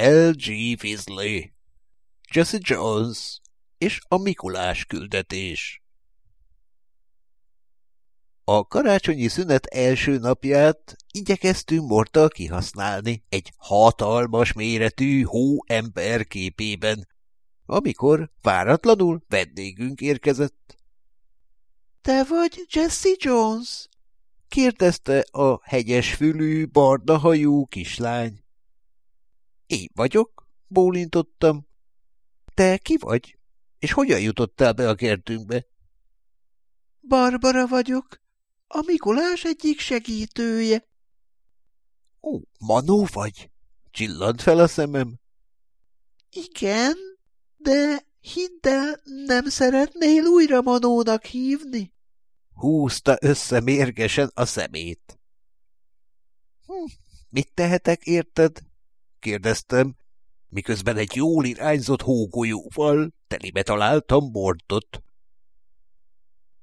L.G. Fizzley, Jesse Jones és a Mikulás küldetés. A karácsonyi szünet első napját igyekeztünk Mortal kihasználni egy hatalmas méretű hóember képében, amikor váratlanul vendégünk érkezett. – Te vagy Jesse Jones? – kérdezte a hegyes fülű, barna hajú kislány. – Én vagyok – bólintottam. – Te ki vagy? És hogyan jutottál be a kertünkbe? – Barbara vagyok, a Mikulás egyik segítője. Ó, Manó vagy? Csillant fel a szemem. Igen, de hidd el, nem szeretnél újra Manónak hívni? Húzta össze mérgesen a szemét. Hm, mit tehetek, érted? Kérdeztem, miközben egy jól irányzott hógolyóval telibe találtam bortot.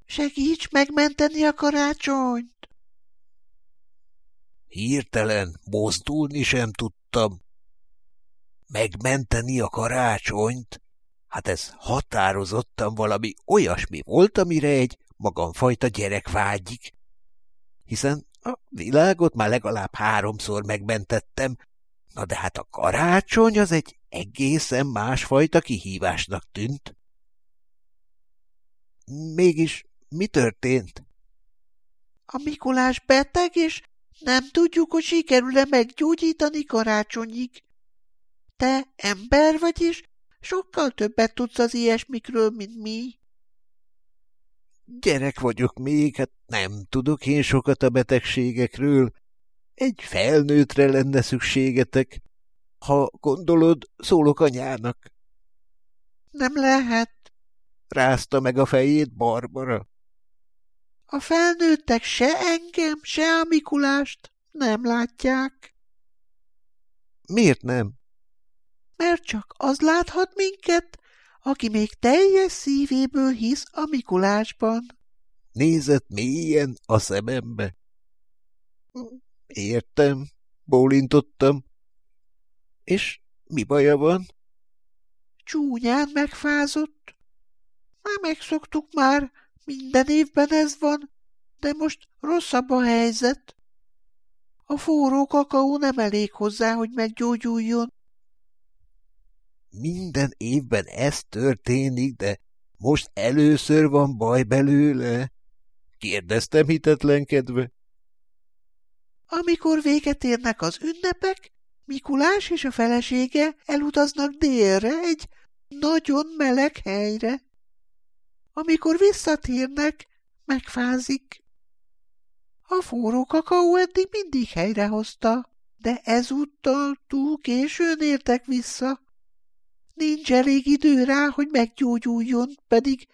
Segíts megmenteni a karácsonyt! Hirtelen mozdulni sem tudtam. Megmenteni a karácsonyt? Hát ez határozottan valami olyasmi volt, amire egy magamfajta gyerek vágyik. Hiszen a világot már legalább háromszor megmentettem, na de hát a karácsony az egy egészen másfajta kihívásnak tűnt. Mégis mi történt? A Mikulás beteg, és nem tudjuk, hogy sikerül-e meggyógyítani karácsonyig. Te ember vagy, és sokkal többet tudsz az ilyesmikről, mint mi. Gyerek vagyok még, hát nem tudok én sokat a betegségekről. Egy felnőttre lenne szükségetek. Ha gondolod, szólok anyának. Nem lehet, rázta meg a fejét Barbara. A felnőttek se engem, se a Mikulást nem látják. Miért nem? Mert csak az láthat minket, aki még teljes szívéből hisz a Mikulásban. Nézett mélyen a szemembe. Értem, bólintottam. És mi baja van? Csúnyán megfázott. Már megszoktuk már, minden évben ez van, de most rosszabb a helyzet. A forró kakaó nem elég hozzá, hogy meggyógyuljon. Minden évben ez történik, de most először van baj belőle? Kérdeztem hitetlenkedve. Amikor véget érnek az ünnepek, Mikulás és a felesége elutaznak délre egy nagyon meleg helyre. Amikor visszatérnek, megfázik. A forró kakaó eddig mindig helyrehozta, de ezúttal túl későn értek vissza. Nincs elég idő rá, hogy meggyógyuljon, pedig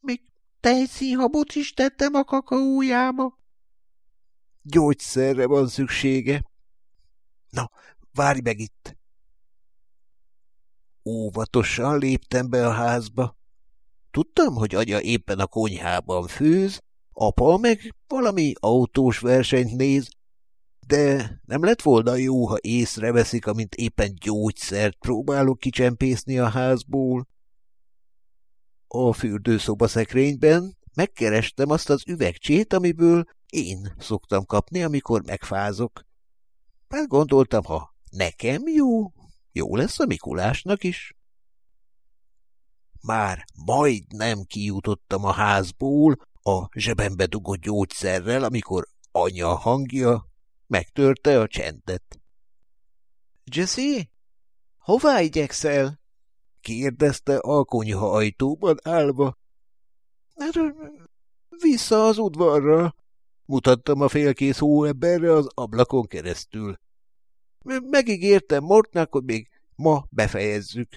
még tejszínhabot is tettem a kakaójába. Gyógyszerre van szüksége. Na, várj meg itt! Óvatosan léptem be a házba. Tudtam, hogy anya éppen a konyhában főz, apa meg valami autós versenyt néz, de nem lett volna jó, ha észreveszik, amint éppen gyógyszert próbálok kicsempészni a házból. A fürdőszoba szekrényben megkerestem azt az üvegcsét, amiből én szoktam kapni, amikor megfázok. Már gondoltam, ha nekem jó, jó lesz a Mikulásnak is. Már majdnem kijutottam a házból a zsebembe dugott gyógyszerrel, amikor anya hangja megtörte a csendet. – Jesse, hová igyekszel? – kérdezte a konyha ajtóban állva. Vissza az udvarra – mutattam a félkész hóemberre az ablakon keresztül. – Megígértem Mortnak, hogy még ma befejezzük.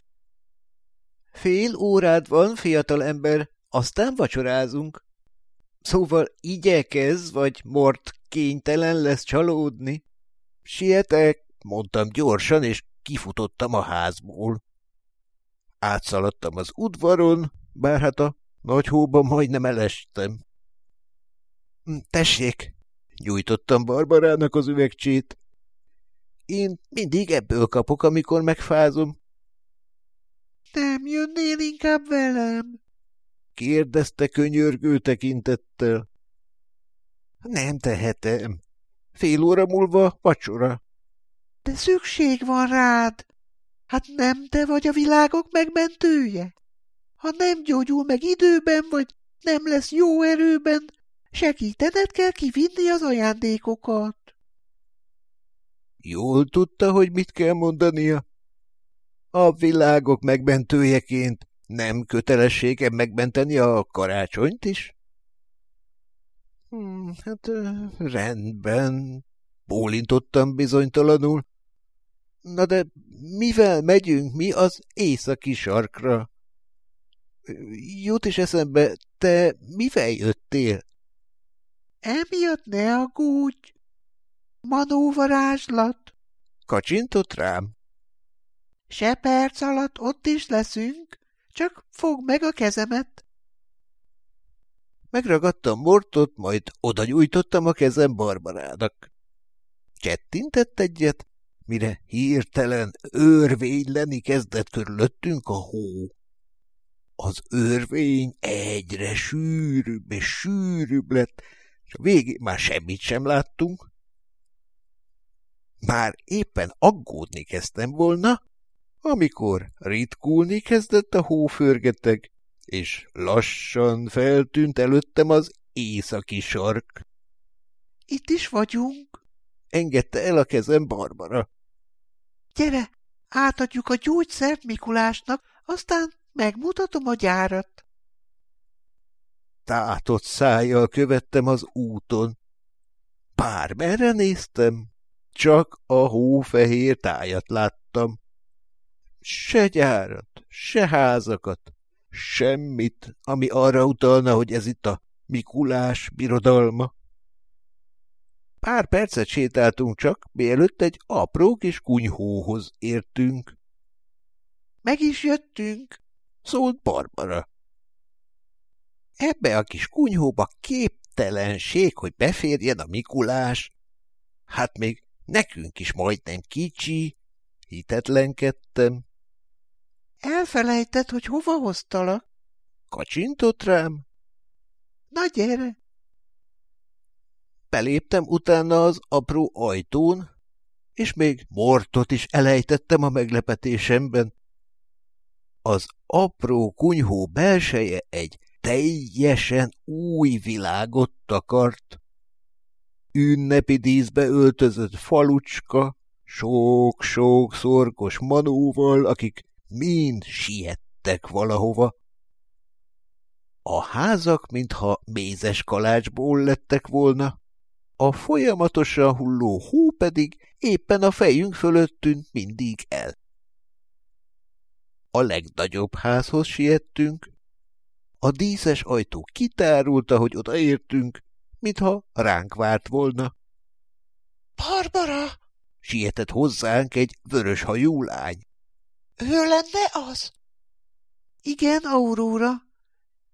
Fél órád van, fiatal ember, aztán vacsorázunk. Szóval igyekez, vagy Mort kénytelen lesz csalódni. Sietek, mondtam gyorsan, és kifutottam a házból. Átszaladtam az udvaron, bár hát a nagy hóba majdnem elestem. Hm, tessék, nyújtottam Barbarának az üvegcsét. én mindig ebből kapok, amikor megfázom. Nem jönnél inkább velem? kérdezte könyörgő tekintettel. Nem tehetem. Fél óra múlva vacsora. De szükség van rád. Hát nem te vagy a világok megmentője? Ha nem gyógyul meg időben, vagy nem lesz jó erőben, segítened kell kivinni az ajándékokat. Jól tudta, hogy mit kell mondania? A világok megmentőjeként nem kötelességem megmenteni a karácsonyt is? Hmm, hát rendben, bólintottam bizonytalanul. Na de mivel megyünk mi az északi sarkra? Jut is eszembe, te mivel jöttél? Emiatt ne aggódj! Manóvarázslat! Kacsintott rám. Se perc alatt ott is leszünk, csak fog meg a kezemet. Megragadtam Mortot, majd oda nyújtottam a kezem Barbarának. Csettintett egyet, mire hirtelen örvényleni kezdett körülöttünk a hó. Az örvény egyre sűrűbb és sűrűbb lett, és a végén már semmit sem láttunk. Már éppen aggódni kezdtem volna, amikor ritkulni kezdett a hóförgeteg, és lassan feltűnt előttem az északi sark. Itt is vagyunk, engedte el a kezem Barbara. Gyere, átadjuk a gyógyszert Mikulásnak, aztán megmutatom a gyárat. Tátott szájjal követtem az úton. Bármerre néztem, csak a hófehér tájat láttam. Se gyárat, se házakat, semmit, ami arra utalna, hogy ez itt a Mikulás birodalma. Pár percet sétáltunk csak, mielőtt egy apró kis kunyhóhoz értünk. Meg is jöttünk, szólt Barbara. Ebbe a kis kunyhóba képtelenség, hogy beférjen a Mikulás. Hát még nekünk is majdnem kicsi, hitetlenkedtem. Elfelejtett, hogy hova hoztalak? Kacsintott rám. Na gyere! Beléptem utána az apró ajtón, és még mortot is elejtettem a meglepetésemben. Az apró kunyhó belseje egy teljesen új világot takart. Ünnepi díszbe öltözött falucska, sok-sok szorgos manóval, akik mind siettek valahova. A házak, mintha mézes kalácsból lettek volna, a folyamatosan hulló hó pedig éppen a fejünk fölött tűnt mindig el. A legnagyobb házhoz siettünk. A díszes ajtó kitárult, ahogy odaértünk, mintha ránk várt volna. – Barbara! – sietett hozzánk egy vörös hajú lány. – Ő lenne az? – Igen, Aurora.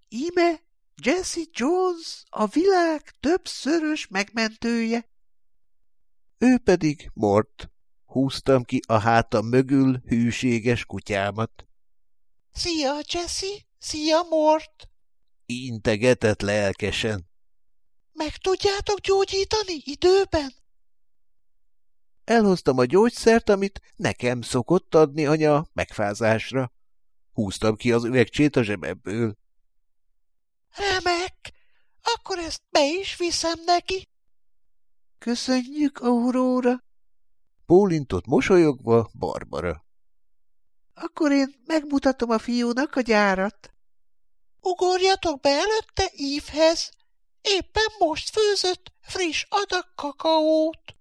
Íme Jesse Jones, a világ többszörös megmentője. Ő pedig Mort. Húztam ki a hátam mögül hűséges kutyámat. Szia, Jesse! Szia, Mort! Integetett lelkesen. Meg tudjátok gyógyítani időben? Elhoztam a gyógyszert, amit nekem szokott adni anya megfázásra. Húztam ki az üvegcsét a zsebemből. Remek! Akkor ezt be is viszem neki. Köszönjük, Aurora! Bólintott mosolyogva Barbara. Akkor én megmutatom a fiúnak a gyárat. Ugorjatok be előtte ívhez. Éppen most főzött friss adag kakaót.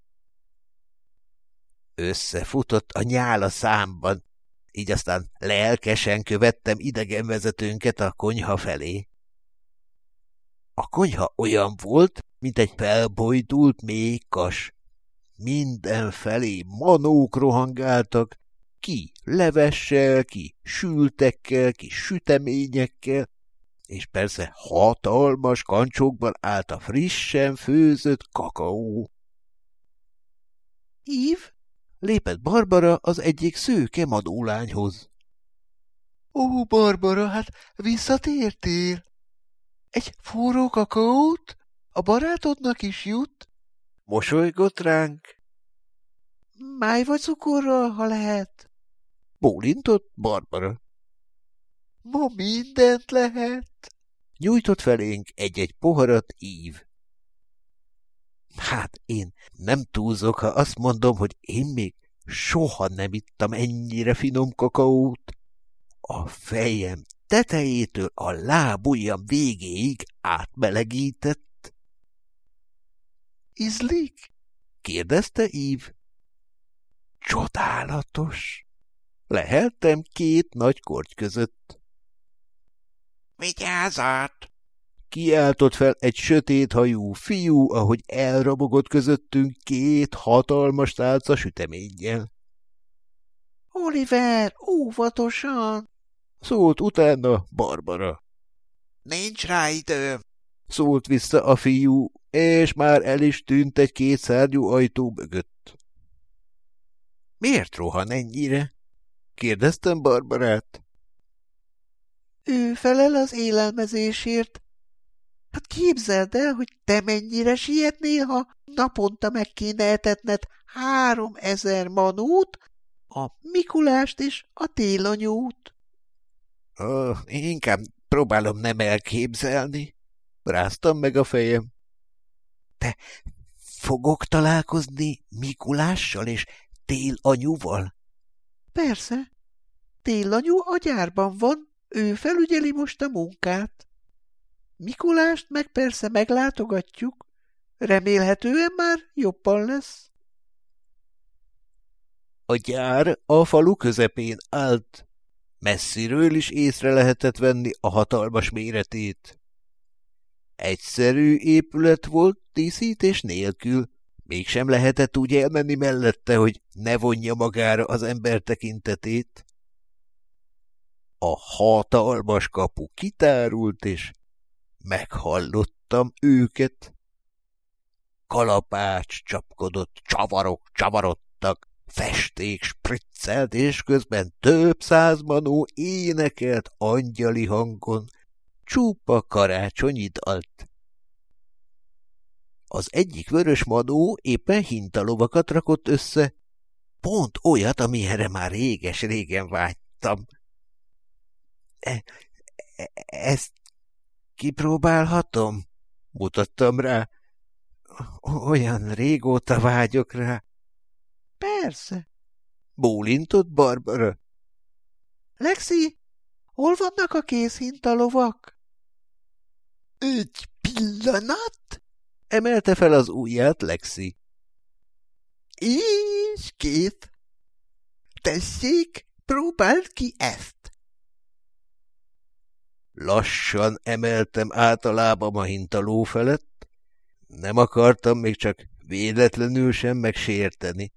Összefutott a nyála számban, így aztán lelkesen követtem idegenvezetőnket a konyha felé. A konyha olyan volt, mint egy felbojdult mékas. Mindenfelé manók rohangáltak, ki levessel, ki sültekkel, ki süteményekkel, és persze hatalmas kancsokban állt a frissen főzött kakaó. Ív, lépett Barbara az egyik szőke madólányhoz. Ó, Barbara, hát visszatértél? Egy forró kakaót? A barátodnak is jut? Mosolygott ránk. Máj vagy cukorral, ha lehet. Bólintott Barbara. Ma mindent lehet. Nyújtott felénk egy-egy poharat ív. Hát én nem túlzok, ha azt mondom, hogy én még soha nem ittam ennyire finom kakaót. A fejem tetejétől a lábujjam végéig átmelegített. Izlik? kérdezte Ív. Csodálatos! Leheltem két nagy korty között. Vigyázat! Kiáltott fel egy sötét hajú fiú, ahogy elrabogott közöttünk két hatalmas tálca süteménnyel. Oliver, óvatosan! Szólt utána Barbara. Nincs rá időm! Szólt vissza a fiú, és már el is tűnt egy kétszárnyú ajtó mögött. Miért rohan ennyire? Kérdeztem Barbarát. Ő felel az élelmezésért. Hát képzeld el, hogy te mennyire sietnél, ha naponta meg kéne etetned három ezer manót, a Mikulást és a télanyút. Oh, inkább próbálom nem elképzelni. Ráztam meg a fejem. Te fogok találkozni Mikulással és télanyúval? Persze. Télanyú a gyárban van, ő felügyeli most a munkát. Mikulást meg persze meglátogatjuk. Remélhetően már jobban lesz. A gyár a falu közepén állt. Messziről is észre lehetett venni a hatalmas méretét. Egyszerű épület volt díszítés nélkül, mégsem lehetett úgy elmenni mellette, hogy ne vonja magára az ember tekintetét. A hatalmas kapu kitárult, és meghallottam őket. Kalapács csapkodott, csavarok csavarodtak, festék spriccelt, és közben több száz manó énekelt angyali hangon, csupa karácsonyi dalt. Az egyik vörös madó éppen hintalovakat rakott össze, pont olyat, amilyenre már réges-régen vágytam. E, e, ezt kipróbálhatom? Mutattam rá. Olyan régóta vágyok rá. Persze. Bólintott Barbara. Lexi, hol vannak a kézhintalovak? Egy pillanat! Emelte fel az ujját Lexi. És két. Tessék, próbáld ki ezt. Lassan emeltem át a lábam a hintaló felett. Nem akartam még csak véletlenül sem megsérteni,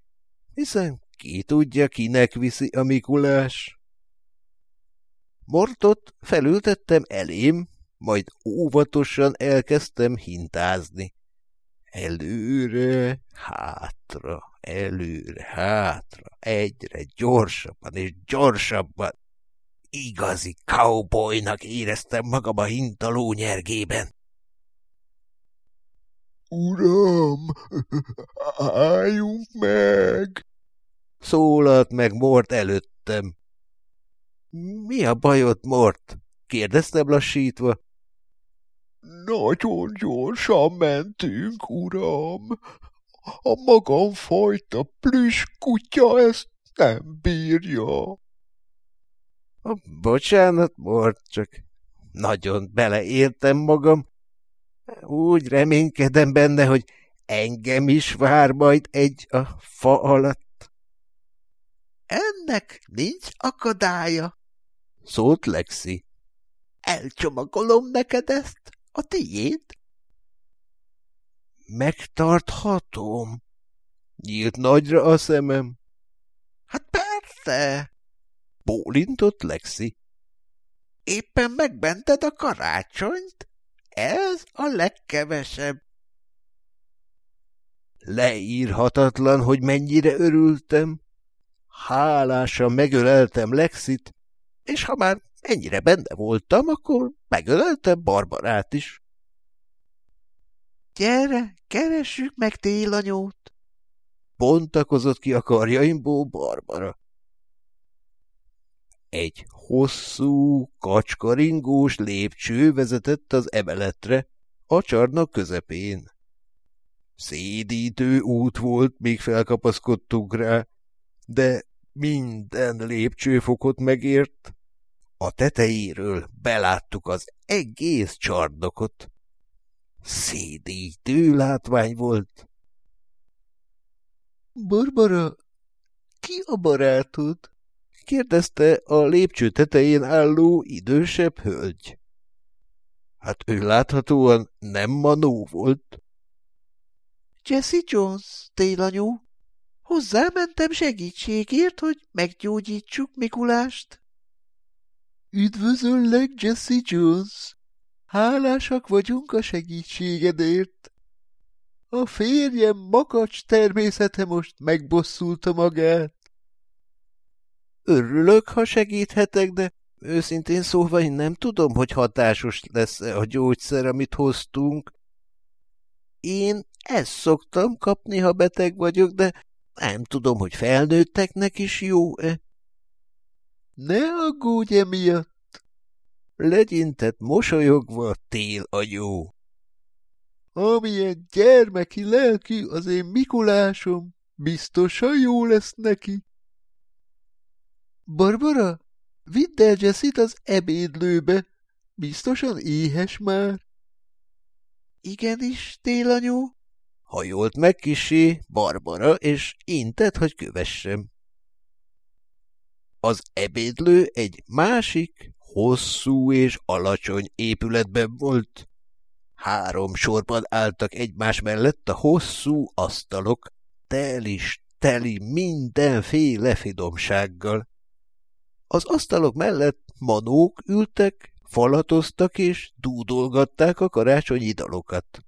hiszen ki tudja, kinek viszi a Mikulás. Mortot felültettem elém, majd óvatosan elkezdtem hintázni. Előre, hátra, előre, hátra, egyre gyorsabban és gyorsabban. Igazi cowboynak éreztem magam a hintaló nyergében. Uram, álljunk meg! Szólalt meg Mort előttem. Mi a bajod, Mort? kérdeztem lassítva. Nagyon gyorsan mentünk, uram. A magam fajta plüss kutya ezt nem bírja. Bocsánat, Mort, csak nagyon beleértem magam. Úgy reménykedem benne, hogy engem is vár majd egy a fa alatt. Ennek nincs akadálya, szólt Lexi. Elcsomagolom neked ezt, a tiéd. Megtarthatom? Nyílt nagyra a szemem. Hát persze, bólintott Lexi. Éppen megbented a karácsonyt? Ez a legkevesebb. Leírhatatlan, hogy mennyire örültem. Hálásan megöleltem Lexit, és ha már ennyire benne voltam, akkor megöleltem Barbarát is. Gyere, keressük meg télanyót! Bontakozott ki a karjaimból Barbara. Egy hosszú, kacskaringós lépcső vezetett az emeletre, a csarnok közepén. Szédítő út volt, még felkapaszkodtunk rá, de minden lépcsőfokot megért. A tetejéről beláttuk az egész csarnokot. Szédítő látvány volt. Barbara, ki a barátod? kérdezte a lépcső tetején álló idősebb hölgy. Hát ő láthatóan nem Manó volt. Jesse Jones, télanyó. Hozzámentem segítségért, hogy meggyógyítsuk Mikulást. Üdvözöllek, Jesse Jones! Hálásak vagyunk a segítségedért. A férjem makacs természete most megbosszulta magát. Örülök, ha segíthetek, de őszintén szólva én nem tudom, hogy hatásos lesz -e a gyógyszer, amit hoztunk. Én ezt szoktam kapni, ha beteg vagyok, de nem tudom, hogy felnőtteknek is jó-e. Ne aggódj emiatt! Legyintett mosolyogva tél a jó. Amilyen gyermeki lelkű az én Mikulásom, biztosan jó lesz neki. Barbara, vidd el Jessit az ebédlőbe, biztosan éhes már. Igenis, télanyó. Hajolt meg kisé Barbara, és intett, hogy kövessem. Az ebédlő egy másik, hosszú és alacsony épületben volt. Három sorban álltak egymás mellett a hosszú asztalok, telis, teli mindenféle fidomsággal. Az asztalok mellett manók ültek, falatoztak és dúdolgatták a karácsonyi dalokat.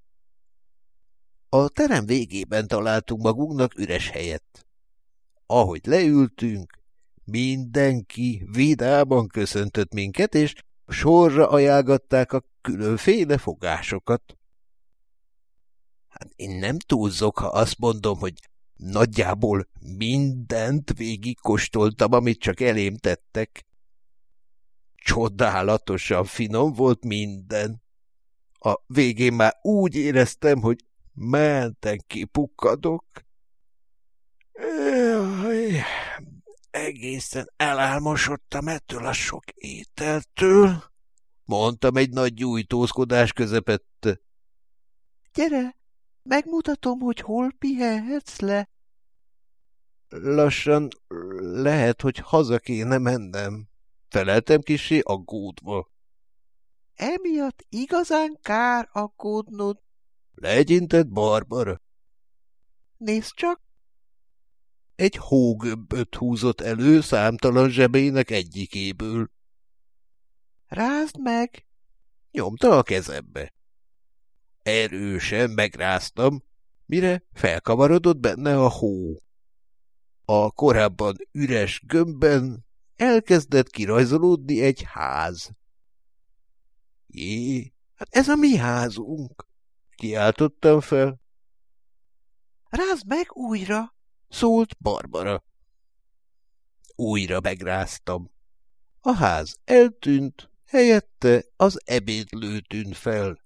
A terem végében találtunk magunknak üres helyet. Ahogy leültünk, mindenki vidáman köszöntött minket, és sorra ajánlgatták a különféle fogásokat. Hát én nem túlzok, ha azt mondom, hogy nagyjából mindent végigkóstoltam, amit csak elém tettek. Csodálatosan finom volt minden. A végén már úgy éreztem, hogy menten kipukkadok. Jaj, egészen elálmosodtam ettől a sok ételtől, mondtam egy nagy gyújtózkodás közepette. Gyere, megmutatom, hogy hol pihenhetsz le. Lassan lehet, hogy haza kéne mennem. Feleltem kisé aggódva. Emiatt igazán kár aggódnod. Legyintett Barbara. Nézd csak! Egy hógömböt húzott elő számtalan zsebének egyikéből. Rázd meg! Nyomta a kezembe. Erősen megráztam, mire felkavarodott benne a hó. A korábban üres gömbben elkezdett kirajzolódni egy ház. Jé, hát ez a mi házunk! Kiáltottam fel. Rázd meg újra! Szólt Barbara. Újra megráztam. A ház eltűnt, helyette az ebédlő tűnt fel.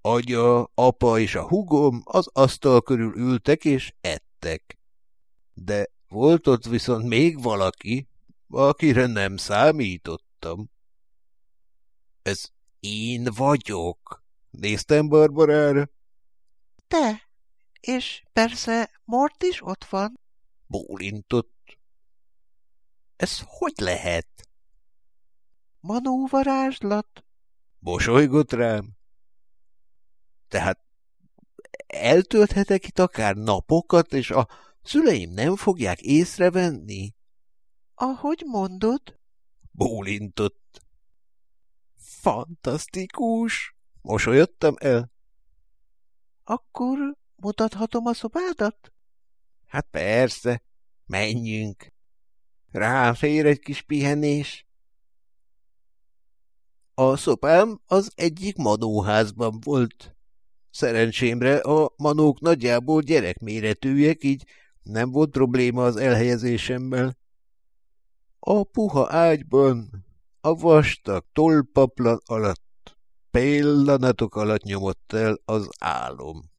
Anya, apa és a hugom az asztal körül ültek és ettek. De volt ott viszont még valaki, akire nem számítottam. Ez én vagyok, néztem Barbarára. Te, és persze Mort is ott van. Bólintott. Ez hogy lehet? Manóvarázslat. Mosolygott rám. Tehát eltölthetek itt akár napokat, és a szüleim nem fogják észrevenni? Ahogy mondod. Bólintott. Fantasztikus! Mosolyodtam el. Akkor Mutathatom a szobádat? Hát persze, menjünk. Rám fér egy kis pihenés. A szopám az egyik manóházban volt. Szerencsémre a manók nagyjából gyerekméretűek, így nem volt probléma az elhelyezésemmel. A puha ágyban, a vastag tolpaplan alatt, pillanatok alatt nyomott el az álom.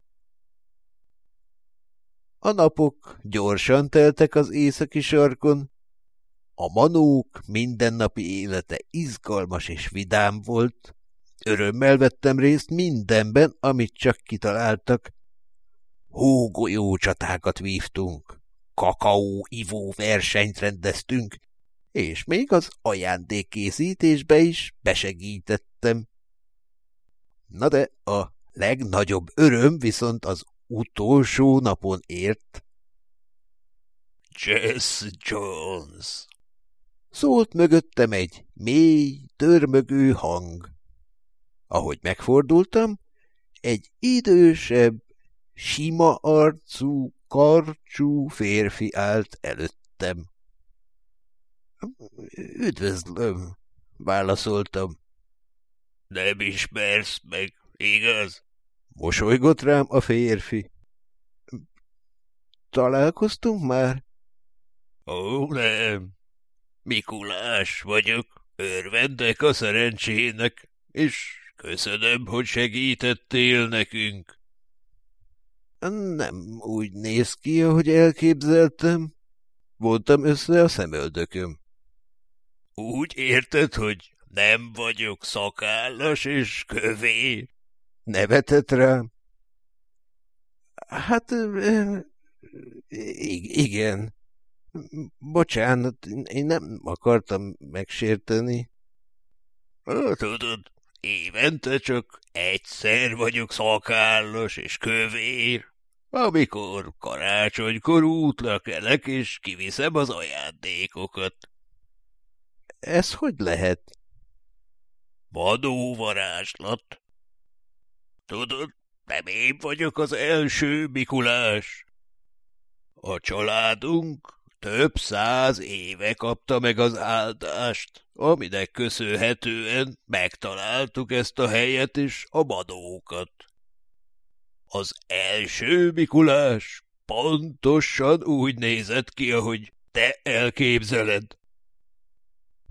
A napok gyorsan teltek az északi sarkon, a manók mindennapi élete izgalmas és vidám volt. Örömmel vettem részt mindenben, amit csak kitaláltak. Hógolyó csatákat vívtunk, kakaó-ivó versenyt rendeztünk, és még az ajándékkészítésbe is besegítettem. Na de a legnagyobb öröm viszont az utolsó napon ért. Jess Jones! Szólt mögöttem egy mély, törmögő hang. Ahogy megfordultam, egy idősebb, sima arcú, karcsú férfi állt előttem. Üdvözlöm, válaszoltam. Nem ismersz meg, igaz? Mosolygott rám a férfi. Találkoztunk már? Ó, nem. Mikulás vagyok, örvendek a szerencsének, és köszönöm, hogy segítettél nekünk. Nem úgy néz ki, ahogy elképzeltem. Voltam össze a szemöldököm. Úgy érted, hogy nem vagyok szakállas és kövé? Nevetett rám. Hát, igen. Bocsánat, én nem akartam megsérteni. Tudod, évente csak egyszer vagyok szakállas és kövér, amikor karácsonykor útra kelek, és kiviszem az ajándékokat. Ez hogy lehet? Vadóvarázslat. Tudod, nem én vagyok az első Mikulás. A családunk több száz éve kapta meg az áldást, aminek köszönhetően megtaláltuk ezt a helyet és a badókat. Az első Mikulás pontosan úgy nézett ki, ahogy te elképzeled.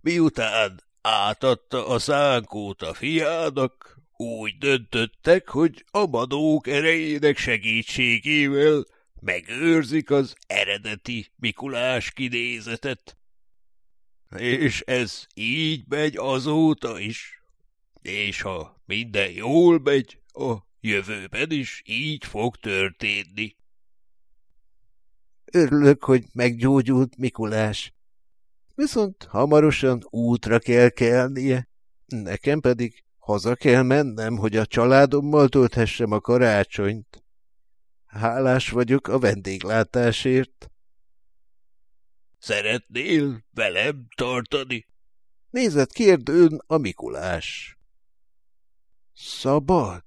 Miután átadta a szánkót a fiának, úgy döntöttek, hogy a madók erejének segítségével megőrzik az eredeti Mikulás kinézetet. És ez így megy azóta is. És ha minden jól megy, a jövőben is így fog történni. Örülök, hogy meggyógyult Mikulás. Viszont hamarosan útra kell kelnie, nekem pedig haza kell mennem, hogy a családommal tölthessem a karácsonyt. Hálás vagyok a vendéglátásért. Szeretnél velem tartani? Nézett kérdőn a Mikulás. Szabad?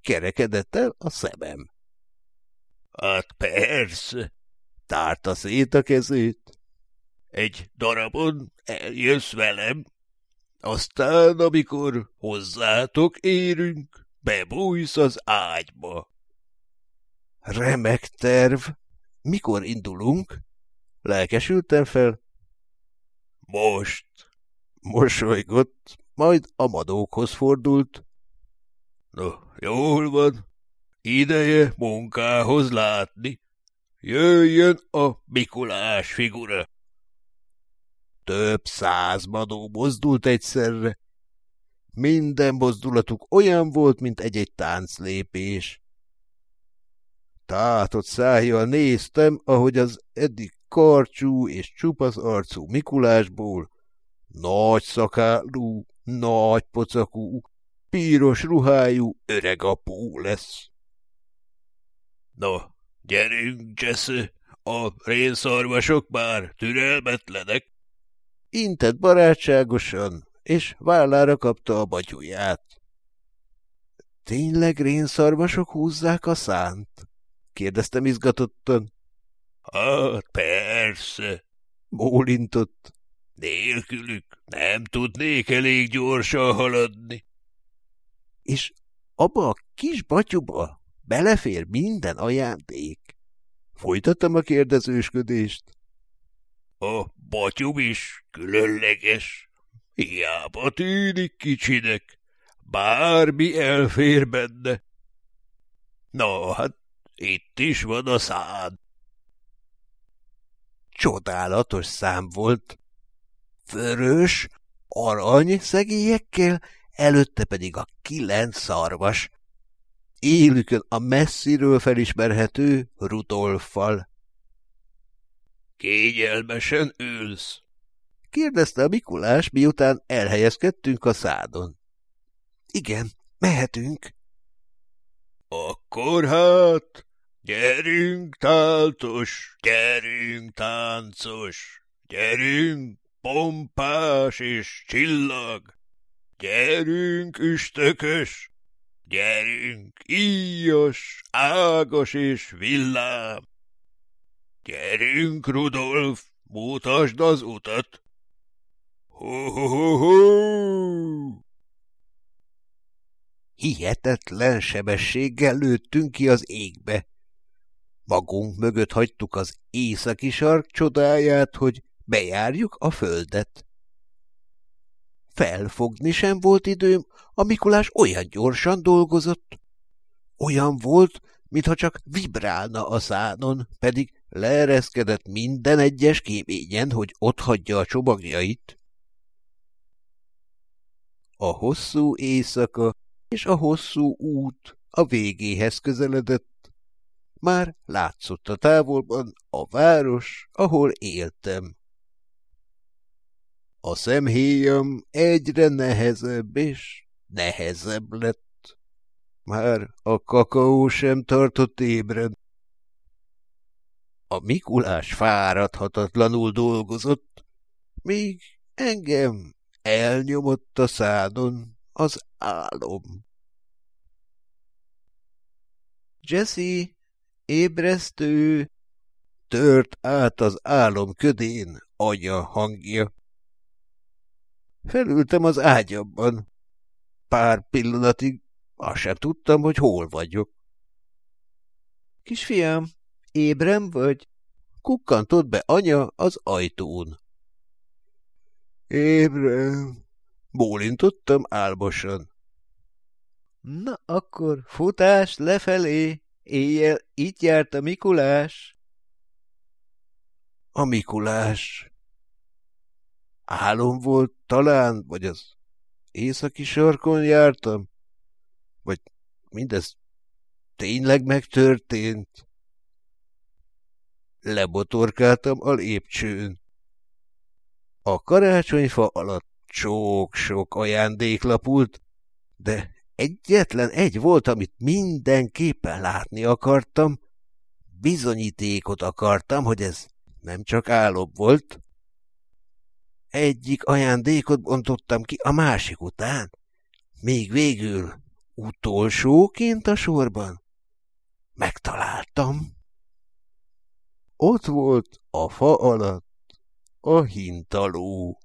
Kerekedett el a szemem. Hát persze, tárta szét a kezét. Egy darabon eljössz velem, aztán, amikor hozzátok érünk, bebújsz az ágyba. Remek terv. Mikor indulunk? Lelkesültem fel. Most. Mosolygott, majd a madókhoz fordult. No, jól van. Ideje munkához látni. Jöjjön a Mikulás figura. Több száz madó mozdult egyszerre. Minden mozdulatuk olyan volt, mint egy-egy tánclépés. Tátott szájjal néztem, ahogy az eddig karcsú és csupasz arcú Mikulásból nagy szakálú, nagy pocakú, píros ruhájú öreg apó lesz. No, gyerünk, Jesse, a rénszarvasok már türelmetlenek. Intett barátságosan, és vállára kapta a batyuját. Tényleg rénszarvasok húzzák a szánt? kérdeztem izgatottan. Hát persze, bólintott. Nélkülük nem tudnék elég gyorsan haladni. És abba a kis batyuba belefér minden ajándék. Folytattam a kérdezősködést. A batyum is különleges. Hiába tűnik kicsinek. Bármi elfér benne. Na, hát itt is van a szád. Csodálatos szám volt. Vörös, arany szegélyekkel, előtte pedig a kilenc szarvas. Élükön a messziről felismerhető Rudolffal. Kényelmesen ülsz? kérdezte a Mikulás, miután elhelyezkedtünk a szádon. Igen, mehetünk. Akkor hát, gyerünk táltos, gyerünk táncos, gyerünk pompás és csillag, gyerünk üstökös, gyerünk íjas, ágas és villám. Gyerünk, Rudolf, mutasd az utat. Ho-ho-ho-ho! Hihetetlen sebességgel lőttünk ki az égbe. Magunk mögött hagytuk az északi sark csodáját, hogy bejárjuk a földet. Felfogni sem volt időm, a Mikulás olyan gyorsan dolgozott. Olyan volt, mintha csak vibrálna a szánon, pedig leereszkedett minden egyes kéményen, hogy otthagyja a csomagjait. A hosszú éjszaka és a hosszú út a végéhez közeledett. Már látszott a távolban a város, ahol éltem. A szemhéjam egyre nehezebb és nehezebb lett. Már a kakaó sem tartott ébren. A Mikulás fáradhatatlanul dolgozott, míg engem elnyomott a szádon az álom. Jesse, ébresztő! Tört át az álom ködén anya hangja. Felültem az ágyamban. Pár pillanatig azt sem tudtam, hogy hol vagyok. Kisfiam, ébrem vagy? Kukkantott be anya az ajtón. Ébrem, bólintottam álmosan. Na akkor futás lefelé, éjjel itt járt a Mikulás. A Mikulás. Álom volt talán, vagy az északi sarkon jártam? Vagy mindez tényleg megtörtént? Lebotorkáltam a lépcsőn. A karácsonyfa alatt sok-sok ajándék de egyetlen egy volt, amit mindenképpen látni akartam. Bizonyítékot akartam, hogy ez nem csak álom volt. Egyik ajándékot bontottam ki a másik után, még végül utolsóként a sorban megtaláltam. Ott volt a fa alatt a hintaló.